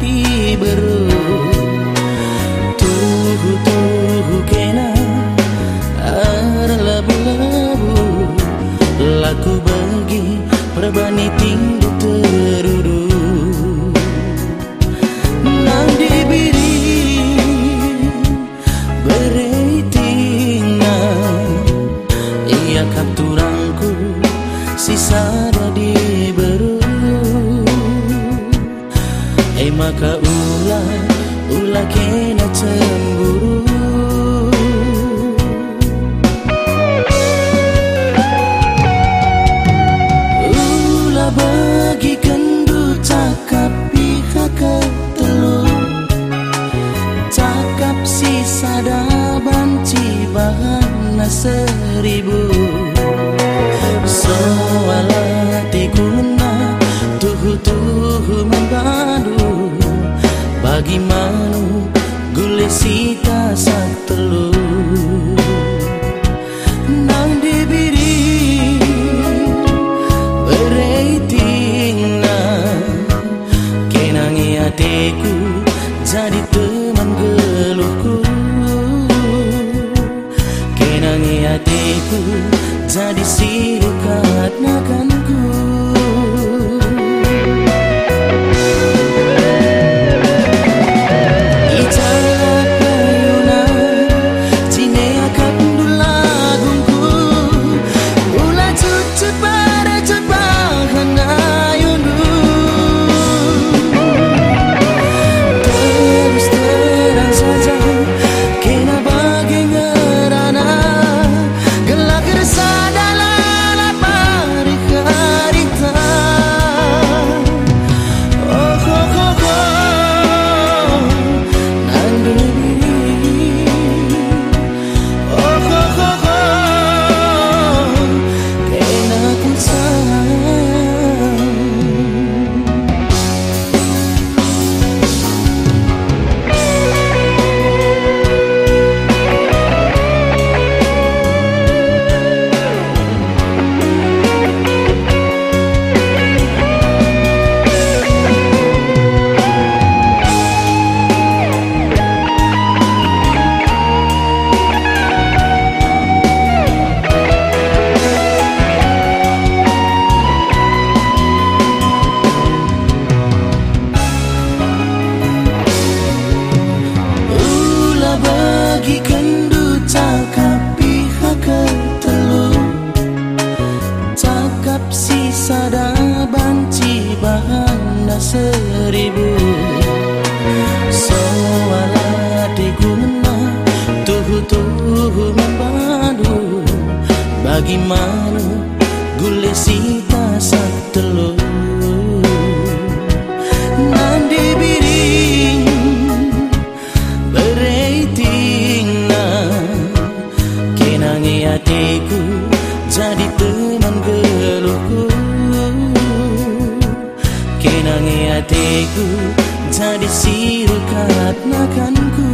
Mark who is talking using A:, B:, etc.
A: diberu Tuhu tuhu kena Arlabu labu Laku bagi perbani seribu Soalati kuna tuhu tuhu membadu. Bagi manu gule sita sak telu. Nang dibiri hatiku jadi teman geluhku hatiku. Jadi silukat nakanku seribu. Soalati guna Tuhu tuhu membadu Bagaimana gule sita sak telur Jadi sirukat nakanku